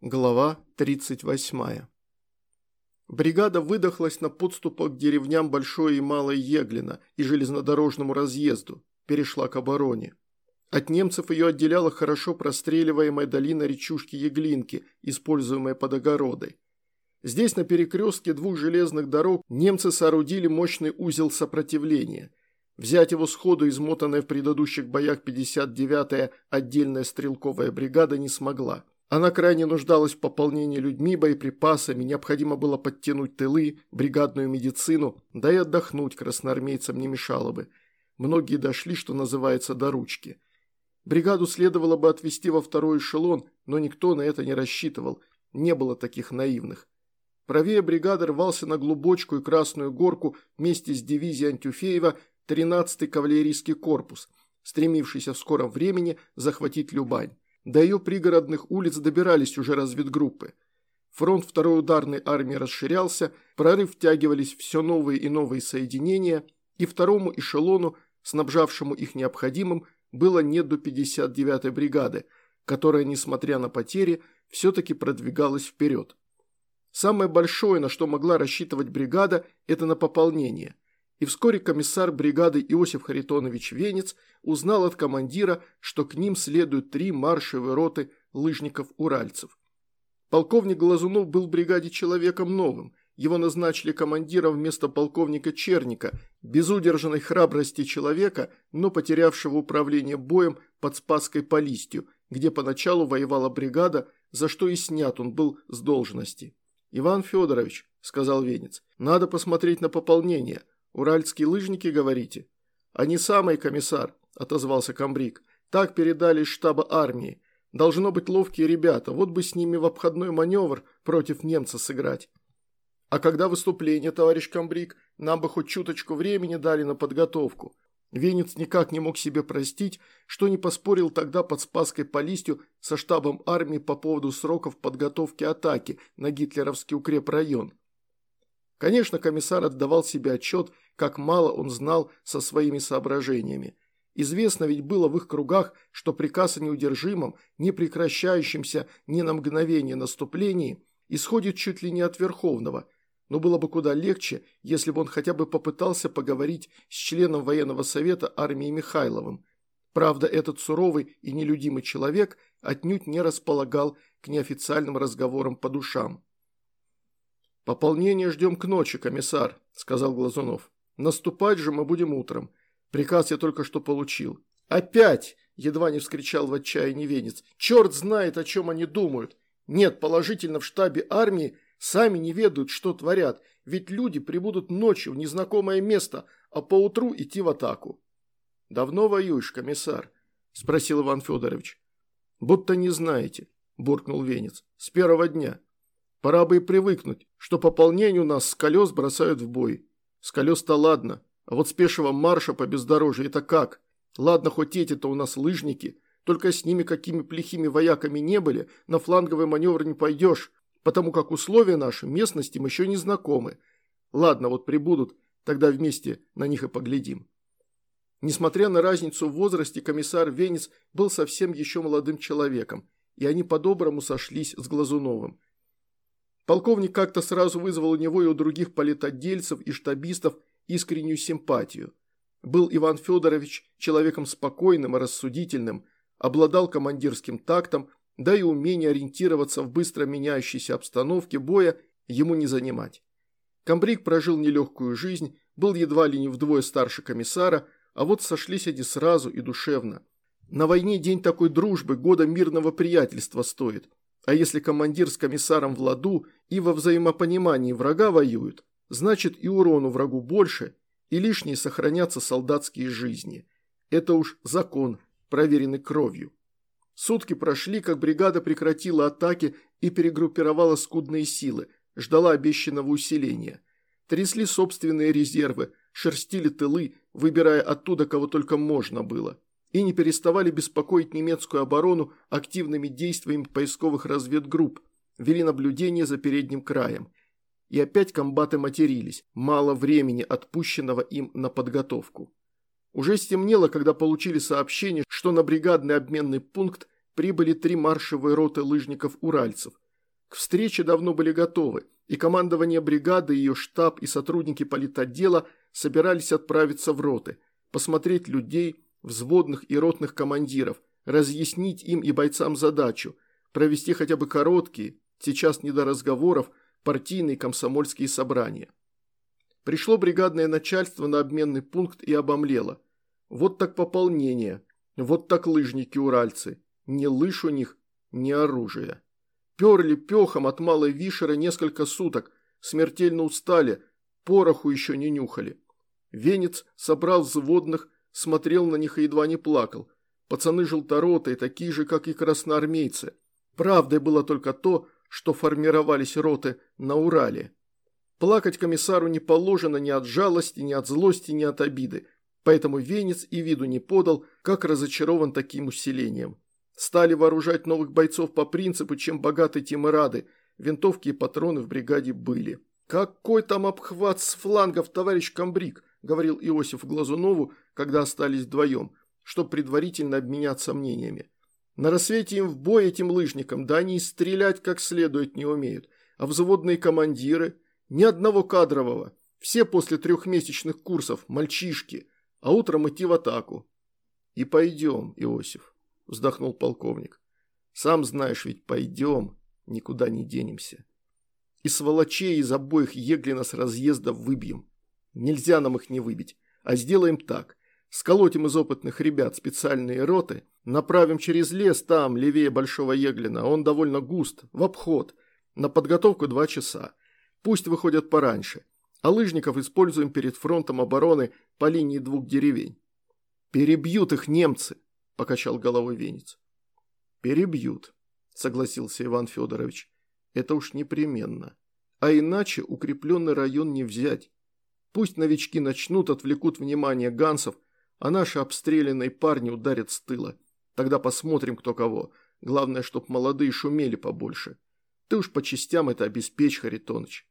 Глава 38. Бригада выдохлась на подступах к деревням Большое и Малое Еглино и железнодорожному разъезду, перешла к обороне. От немцев ее отделяла хорошо простреливаемая долина речушки Еглинки, используемая под огородой. Здесь на перекрестке двух железных дорог немцы соорудили мощный узел сопротивления. Взять его сходу, измотанная в предыдущих боях 59-я отдельная стрелковая бригада, не смогла. Она крайне нуждалась в пополнении людьми, боеприпасами, необходимо было подтянуть тылы, бригадную медицину, да и отдохнуть красноармейцам не мешало бы. Многие дошли, что называется, до ручки. Бригаду следовало бы отвести во второй эшелон, но никто на это не рассчитывал, не было таких наивных. Правее бригады рвался на Глубочку и Красную Горку вместе с дивизией Антюфеева 13-й кавалерийский корпус, стремившийся в скором времени захватить Любань. До ее пригородных улиц добирались уже разведгруппы. Фронт второй ударной армии расширялся, прорыв втягивались все новые и новые соединения, и второму эшелону, снабжавшему их необходимым, было не до 59-й бригады, которая, несмотря на потери, все-таки продвигалась вперед. Самое большое, на что могла рассчитывать бригада, это на пополнение – и вскоре комиссар бригады Иосиф Харитонович Венец узнал от командира, что к ним следуют три маршевые роты лыжников-уральцев. Полковник Глазунов был в бригаде человеком новым, его назначили командиром вместо полковника Черника, безудержанной храбрости человека, но потерявшего управление боем под Спасской Полистью, где поначалу воевала бригада, за что и снят он был с должности. «Иван Федорович», – сказал Венец, – «надо посмотреть на пополнение. «Уральские лыжники, говорите?» «Они самые, комиссар», – отозвался комбриг. «Так передали из штаба армии. Должно быть ловкие ребята, вот бы с ними в обходной маневр против немца сыграть». «А когда выступление, товарищ комбриг? Нам бы хоть чуточку времени дали на подготовку». Венец никак не мог себе простить, что не поспорил тогда под Спасской Полистью со штабом армии по поводу сроков подготовки атаки на гитлеровский укрепрайон. Конечно, комиссар отдавал себе отчет, как мало он знал со своими соображениями. Известно ведь было в их кругах, что приказ о неудержимом, не прекращающемся ни на мгновение наступлении исходит чуть ли не от Верховного, но было бы куда легче, если бы он хотя бы попытался поговорить с членом военного совета армии Михайловым. Правда, этот суровый и нелюдимый человек отнюдь не располагал к неофициальным разговорам по душам. «Пополнение ждем к ночи, комиссар», – сказал Глазунов. «Наступать же мы будем утром. Приказ я только что получил». «Опять!» – едва не вскричал в отчаянии Венец. «Черт знает, о чем они думают. Нет, положительно в штабе армии сами не ведают, что творят, ведь люди прибудут ночью в незнакомое место, а поутру идти в атаку». «Давно воюешь, комиссар?» – спросил Иван Федорович. «Будто не знаете», – буркнул Венец. «С первого дня». Пора бы и привыкнуть, что пополнение у нас с колес бросают в бой. С колес-то ладно, а вот с пешего марша по бездорожью это как? Ладно, хоть эти-то у нас лыжники, только с ними какими плохими вояками не были, на фланговый маневр не пойдешь, потому как условия наши местности мы еще не знакомы. Ладно, вот прибудут, тогда вместе на них и поглядим. Несмотря на разницу в возрасте, комиссар Венец был совсем еще молодым человеком, и они по-доброму сошлись с Глазуновым. Полковник как-то сразу вызвал у него и у других политотдельцев и штабистов искреннюю симпатию. Был Иван Федорович человеком спокойным и рассудительным, обладал командирским тактом, да и умение ориентироваться в быстро меняющейся обстановке боя ему не занимать. Камбрик прожил нелегкую жизнь, был едва ли не вдвое старше комиссара, а вот сошлись они сразу и душевно. На войне день такой дружбы, года мирного приятельства стоит. А если командир с комиссаром в ладу и во взаимопонимании врага воюют, значит и урону врагу больше, и лишние сохранятся солдатские жизни. Это уж закон, проверенный кровью. Сутки прошли, как бригада прекратила атаки и перегруппировала скудные силы, ждала обещанного усиления. Трясли собственные резервы, шерстили тылы, выбирая оттуда, кого только можно было и не переставали беспокоить немецкую оборону активными действиями поисковых разведгрупп, вели наблюдение за передним краем. И опять комбаты матерились, мало времени отпущенного им на подготовку. Уже стемнело, когда получили сообщение, что на бригадный обменный пункт прибыли три маршевые роты лыжников-уральцев. К встрече давно были готовы, и командование бригады, ее штаб и сотрудники политотдела собирались отправиться в роты, посмотреть людей, взводных и ротных командиров, разъяснить им и бойцам задачу, провести хотя бы короткие, сейчас не до разговоров, партийные комсомольские собрания. Пришло бригадное начальство на обменный пункт и обомлело. Вот так пополнение, вот так лыжники-уральцы. Ни лыж у них, ни оружия. Перли пехом от малой вишера несколько суток, смертельно устали, пороху еще не нюхали. Венец собрал взводных, смотрел на них и едва не плакал. Пацаны желторотые, такие же, как и красноармейцы. Правдой было только то, что формировались роты на Урале. Плакать комиссару не положено ни от жалости, ни от злости, ни от обиды. Поэтому Венец и виду не подал, как разочарован таким усилением. Стали вооружать новых бойцов по принципу, чем богаты, тем и рады. Винтовки и патроны в бригаде были. «Какой там обхват с флангов, товарищ комбриг?» – говорил Иосиф Глазунову, когда остались вдвоем, чтобы предварительно обменяться мнениями. «На рассвете им в бой этим лыжникам, да они и стрелять как следует не умеют. А взводные командиры? Ни одного кадрового. Все после трехмесячных курсов, мальчишки. А утром идти в атаку». «И пойдем, Иосиф» вздохнул полковник. Сам знаешь, ведь пойдем, никуда не денемся. И сволочей из обоих Еглина с разъезда выбьем. Нельзя нам их не выбить, а сделаем так. Сколотим из опытных ребят специальные роты, направим через лес там, левее Большого Еглина, он довольно густ, в обход. На подготовку два часа. Пусть выходят пораньше. А лыжников используем перед фронтом обороны по линии двух деревень. Перебьют их немцы, покачал головой Венец. Перебьют, согласился Иван Федорович. Это уж непременно. А иначе укрепленный район не взять. Пусть новички начнут, отвлекут внимание гансов, а наши обстрелянные парни ударят с тыла. Тогда посмотрим, кто кого. Главное, чтоб молодые шумели побольше. Ты уж по частям это обеспечь, Харитоныч.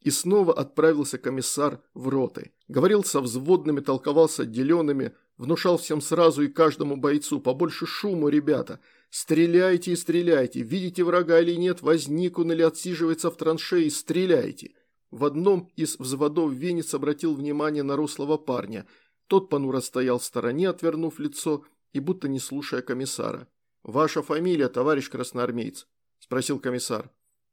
И снова отправился комиссар в роты. Говорил со взводными, толковал с отделенными, Внушал всем сразу и каждому бойцу. Побольше шуму, ребята. Стреляйте и стреляйте. Видите врага или нет, возник он или отсиживается в траншеи, стреляйте. В одном из взводов Венец обратил внимание на рослого парня. Тот понуро стоял в стороне, отвернув лицо и будто не слушая комиссара. «Ваша фамилия, товарищ красноармеец?» – спросил комиссар.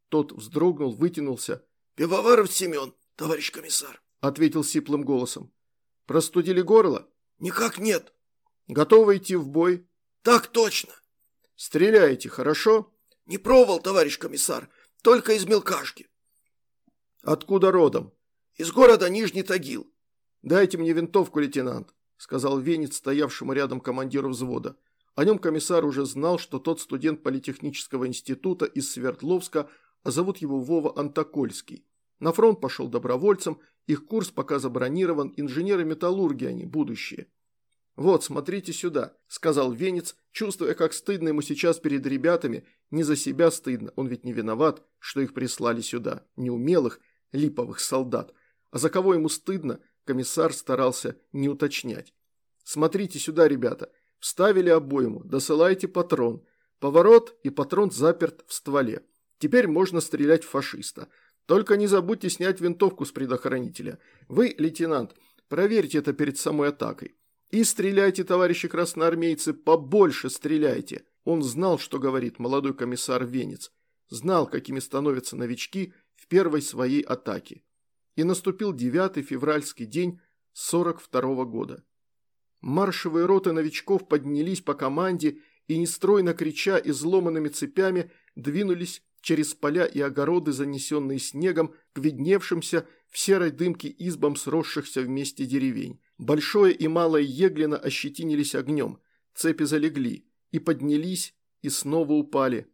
Тот вздрогнул, вытянулся. «Пивоваров Семен, товарищ комиссар», – ответил сиплым голосом. «Простудили горло?» «Никак нет». «Готовы идти в бой?» «Так точно». «Стреляете, хорошо?» «Не пробовал, товарищ комиссар, только из мелкашки». «Откуда родом?» «Из города Нижний Тагил». «Дайте мне винтовку, лейтенант», – сказал Венец, стоявшему рядом командиру взвода. О нем комиссар уже знал, что тот студент политехнического института из Свердловска, а зовут его Вова Антокольский. На фронт пошел добровольцем, их курс пока забронирован, инженеры-металлурги они, будущее. «Вот, смотрите сюда», – сказал Венец, чувствуя, как стыдно ему сейчас перед ребятами, не за себя стыдно, он ведь не виноват, что их прислали сюда, неумелых, липовых солдат, а за кого ему стыдно, комиссар старался не уточнять. «Смотрите сюда, ребята, вставили обойму, досылайте патрон, поворот и патрон заперт в стволе. Теперь можно стрелять в фашиста». Только не забудьте снять винтовку с предохранителя. Вы, лейтенант, проверьте это перед самой атакой. И стреляйте, товарищи красноармейцы, побольше стреляйте. Он знал, что говорит молодой комиссар Венец. Знал, какими становятся новички в первой своей атаке. И наступил 9 февральский день 42 -го года. Маршевые роты новичков поднялись по команде и, нестройно крича изломанными цепями, двинулись через поля и огороды, занесенные снегом, к видневшимся в серой дымке избам сросшихся вместе деревень. Большое и малое Еглино ощетинились огнем, цепи залегли, и поднялись, и снова упали.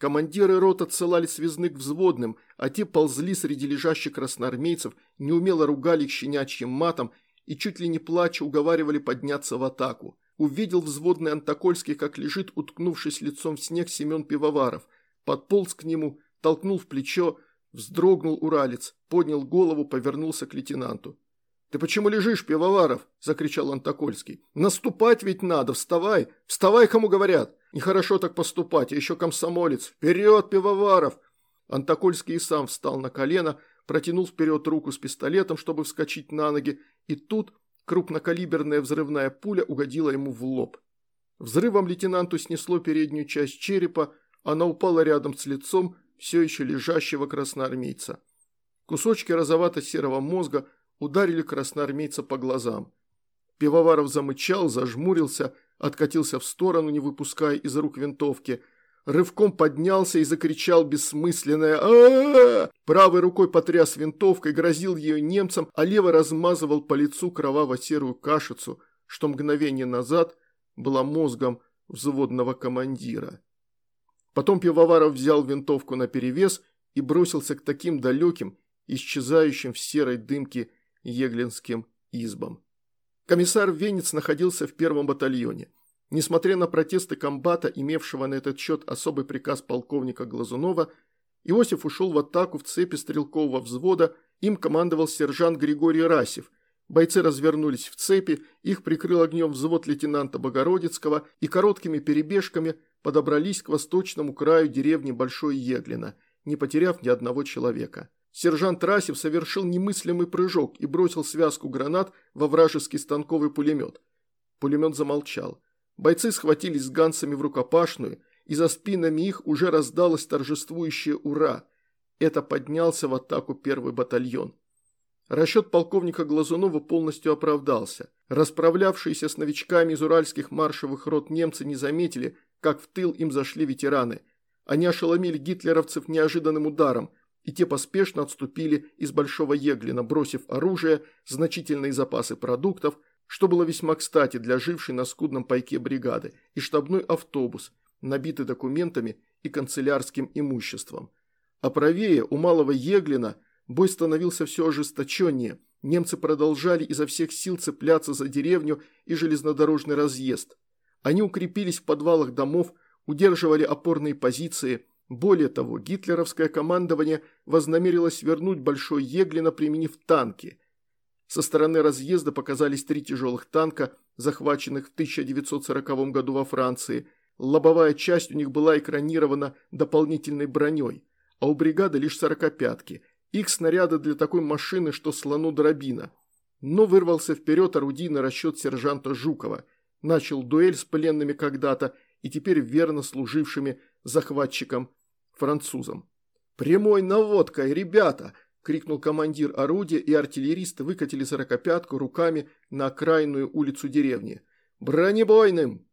Командиры рот отсылали связных взводным, а те ползли среди лежащих красноармейцев, неумело ругали их щенячьим матом и чуть ли не плача уговаривали подняться в атаку. Увидел взводный Антокольский, как лежит, уткнувшись лицом в снег Семен Пивоваров – подполз к нему, толкнул в плечо, вздрогнул уралец, поднял голову, повернулся к лейтенанту. «Ты почему лежишь, Пивоваров?» – закричал Антокольский. «Наступать ведь надо, вставай! Вставай, кому говорят! Нехорошо так поступать, а еще комсомолец! Вперед, Пивоваров!» Антокольский и сам встал на колено, протянул вперед руку с пистолетом, чтобы вскочить на ноги, и тут крупнокалиберная взрывная пуля угодила ему в лоб. Взрывом лейтенанту снесло переднюю часть черепа, она упала рядом с лицом все еще лежащего красноармейца. Кусочки розовато-серого мозга ударили красноармейца по глазам. Пивоваров замычал, зажмурился, откатился в сторону, не выпуская из рук винтовки. Рывком поднялся и закричал бессмысленное а, -а, -а Правой рукой потряс винтовкой, грозил ее немцам, а левой размазывал по лицу кроваво-серую кашицу, что мгновение назад была мозгом взводного командира. Потом Пивоваров взял винтовку наперевес и бросился к таким далеким, исчезающим в серой дымке еглинским избам. Комиссар Венец находился в первом батальоне. Несмотря на протесты комбата, имевшего на этот счет особый приказ полковника Глазунова, Иосиф ушел в атаку в цепи стрелкового взвода, им командовал сержант Григорий Расев. Бойцы развернулись в цепи, их прикрыл огнем взвод лейтенанта Богородицкого и короткими перебежками подобрались к восточному краю деревни Большой Еглина, не потеряв ни одного человека. Сержант Расев совершил немыслимый прыжок и бросил связку гранат во вражеский станковый пулемет. Пулемет замолчал. Бойцы схватились с ганцами в рукопашную, и за спинами их уже раздалось торжествующее «Ура!». Это поднялся в атаку первый батальон. Расчет полковника Глазунова полностью оправдался. Расправлявшиеся с новичками из уральских маршевых рот немцы не заметили, как в тыл им зашли ветераны. Они ошеломили гитлеровцев неожиданным ударом – и те поспешно отступили из Большого Еглина, бросив оружие, значительные запасы продуктов, что было весьма кстати для жившей на скудном пайке бригады, и штабной автобус, набитый документами и канцелярским имуществом. А правее, у Малого Еглина, бой становился все ожесточеннее, немцы продолжали изо всех сил цепляться за деревню и железнодорожный разъезд. Они укрепились в подвалах домов, удерживали опорные позиции – более того, гитлеровское командование вознамерилось вернуть Большой Еглино, применив танки. Со стороны разъезда показались три тяжелых танка, захваченных в 1940 году во Франции. Лобовая часть у них была экранирована дополнительной броней, а у бригады лишь сорокопятки. Их снаряды для такой машины, что слону дробина. Но вырвался вперед орудийный расчет сержанта Жукова. Начал дуэль с пленными когда-то и теперь верно служившими захватчикам французам. «Прямой наводкой, ребята!» – крикнул командир орудия, и артиллеристы выкатили сорокопятку руками на окраинную улицу деревни. «Бронебойным!»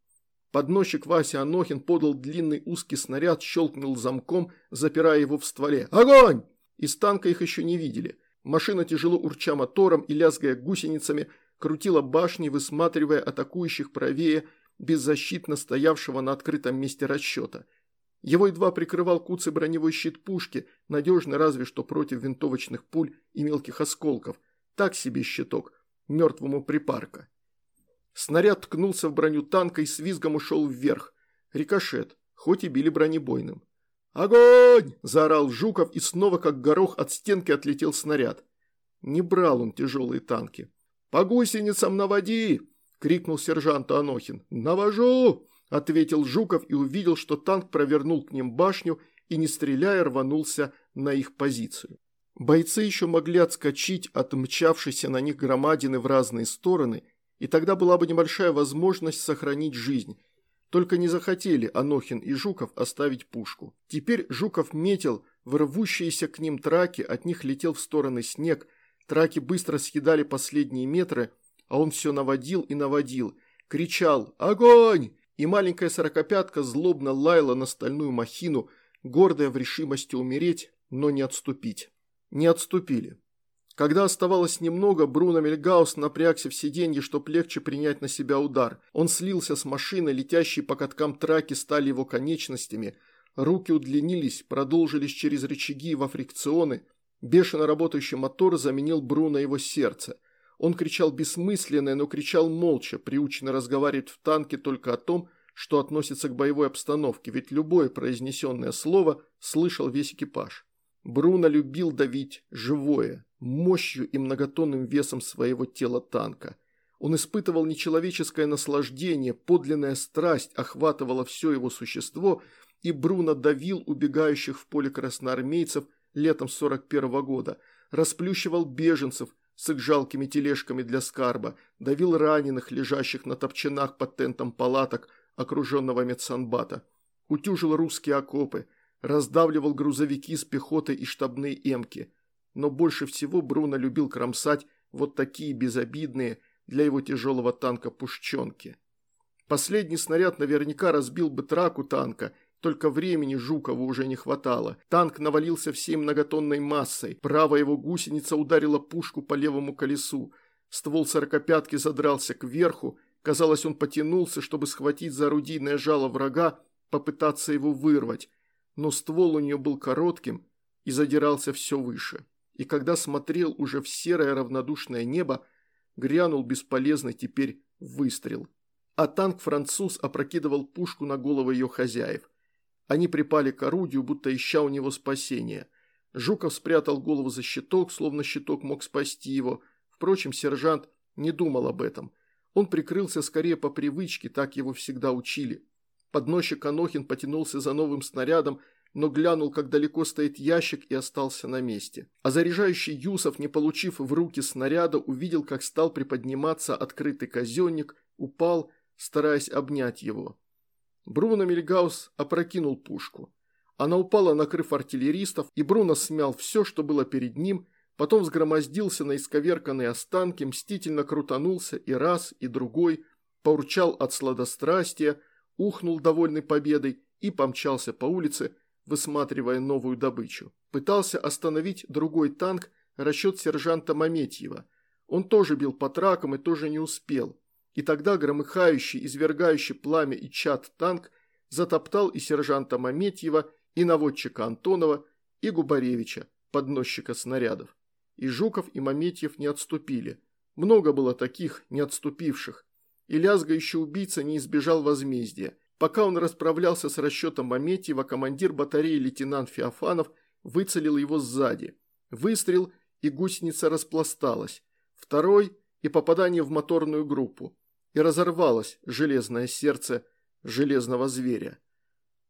Подносчик Вася Анохин подал длинный узкий снаряд, щелкнул замком, запирая его в стволе. «Огонь!» Из танка их еще не видели. Машина, тяжело урча мотором и лязгая гусеницами, крутила башни, высматривая атакующих правее, беззащитно стоявшего на открытом месте расчета – его едва прикрывал куцый броневой щит пушки, надежный разве что против винтовочных пуль и мелких осколков. Так себе щиток, мертвому припарка. Снаряд ткнулся в броню танка и с визгом ушел вверх. Рикошет, хоть и били бронебойным. «Огонь!» – заорал Жуков, и снова, как горох, от стенки отлетел снаряд. Не брал он тяжелые танки. «По гусеницам наводи!» – крикнул сержант Анохин. «Навожу!» – ответил Жуков и увидел, что танк провернул к ним башню и, не стреляя, рванулся на их позицию. Бойцы еще могли отскочить от мчавшейся на них громадины в разные стороны, и тогда была бы небольшая возможность сохранить жизнь. Только не захотели Анохин и Жуков оставить пушку. Теперь Жуков метил в рвущиеся к ним траки, от них летел в стороны снег, траки быстро съедали последние метры, а он все наводил и наводил, кричал «Огонь!» И маленькая сорокопятка злобно лаяла на стальную махину, гордая в решимости умереть, но не отступить. Не отступили. Когда оставалось немного, Бруно Мельгаус напрягся в сиденье, чтоб легче принять на себя удар. Он слился с машины, летящие по каткам траки стали его конечностями. Руки удлинились, продолжились через рычаги во фрикционы. Бешено работающий мотор заменил Бруно его сердце. Он кричал бессмысленное, но кричал молча, приученно разговаривать в танке только о том, что относится к боевой обстановке, ведь любое произнесенное слово слышал весь экипаж. Бруно любил давить живое, мощью и многотонным весом своего тела танка. Он испытывал нечеловеческое наслаждение, подлинная страсть охватывала все его существо, и Бруно давил убегающих в поле красноармейцев летом 41 -го года, расплющивал беженцев с их жалкими тележками для скарба, давил раненых, лежащих на топчанах под тентом палаток, окруженного медсанбата, утюжил русские окопы, раздавливал грузовики с пехотой и штабные эмки. Но больше всего Бруно любил кромсать вот такие безобидные для его тяжелого танка пушченки. Последний снаряд наверняка разбил бы траку танка, только времени Жукову уже не хватало. Танк навалился всей многотонной массой, правая его гусеница ударила пушку по левому колесу. Ствол сорокопятки задрался кверху, казалось, он потянулся, чтобы схватить за орудийное жало врага, попытаться его вырвать, но ствол у нее был коротким и задирался все выше. И когда смотрел уже в серое равнодушное небо, грянул бесполезный теперь выстрел. А танк-француз опрокидывал пушку на головы ее хозяев. Они припали к орудию, будто ища у него спасения. Жуков спрятал голову за щиток, словно щиток мог спасти его. Впрочем, сержант не думал об этом. Он прикрылся скорее по привычке, так его всегда учили. Подносчик Анохин потянулся за новым снарядом, но глянул, как далеко стоит ящик и остался на месте. А заряжающий Юсов, не получив в руки снаряда, увидел, как стал приподниматься открытый казенник, упал, стараясь обнять его. Бруно Мильгаус опрокинул пушку. Она упала, накрыв артиллеристов, и Бруно смял все, что было перед ним, потом взгромоздился на исковерканные останки, мстительно крутанулся и раз, и другой, поурчал от сладострастия, ухнул довольный победой и помчался по улице, высматривая новую добычу. Пытался остановить другой танк, расчет сержанта Маметьева. Он тоже бил по тракам и тоже не успел. И тогда громыхающий, извергающий пламя и чад танк затоптал и сержанта Маметьева, и наводчика Антонова, и Губаревича, подносчика снарядов. И Жуков, и Маметьев не отступили. Много было таких, не отступивших. И лязгающий убийца не избежал возмездия. Пока он расправлялся с расчетом Маметьева, командир батареи лейтенант Феофанов выцелил его сзади. Выстрел, и гусеница распласталась. Второй – и попадание в моторную группу. И разорвалось железное сердце железного зверя.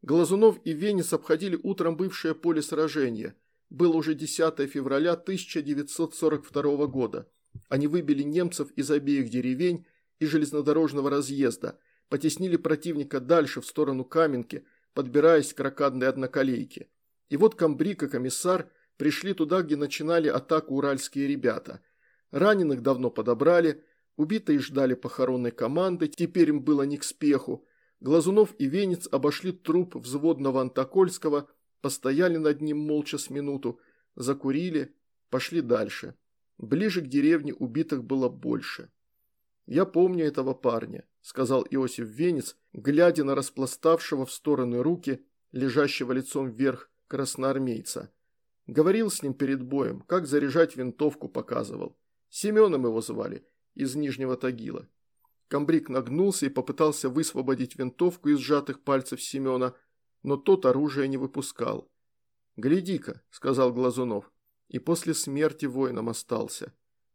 Глазунов и Венец обходили утром бывшее поле сражения. Было уже 10 февраля 1942 года. Они выбили немцев из обеих деревень и железнодорожного разъезда – потеснили противника дальше, в сторону Каменки, подбираясь к ракадной одноколейке. И вот комбриг и комиссар пришли туда, где начинали атаку уральские ребята. Раненых давно подобрали, убитые ждали похоронной команды, теперь им было не к спеху. Глазунов и Венец обошли труп взводного Антокольского, постояли над ним молча с минуту, закурили, пошли дальше. Ближе к деревне убитых было больше. Я помню этого парня сказал Иосиф Венец, глядя на распластавшего в стороны руки, лежащего лицом вверх красноармейца. Говорил с ним перед боем, как заряжать винтовку показывал. Семеном его звали, из Нижнего Тагила. Камбрик нагнулся и попытался высвободить винтовку из сжатых пальцев Семена, но тот оружие не выпускал. «Гляди-ка», – сказал Глазунов, – и после смерти воином остался.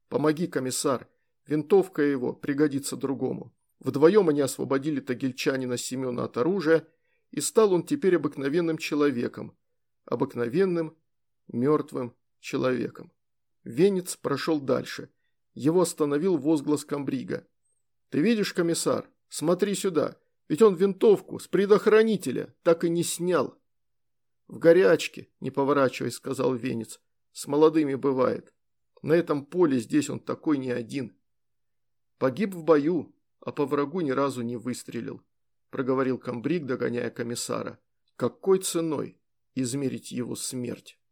«Помоги, комиссар, винтовка его пригодится другому». Вдвоем они освободили тагильчанина Семена от оружия, и стал он теперь обыкновенным человеком. Обыкновенным, мертвым человеком. Венец прошел дальше. Его остановил возглас комбрига. «Ты видишь, комиссар? Смотри сюда. Ведь он винтовку с предохранителя так и не снял». «В горячке», – не поворачиваясь, сказал Венец. «С молодыми бывает. На этом поле здесь он такой не один». «Погиб в бою», а по врагу ни разу не выстрелил», – проговорил комбриг, догоняя комиссара. «Какой ценой измерить его смерть?»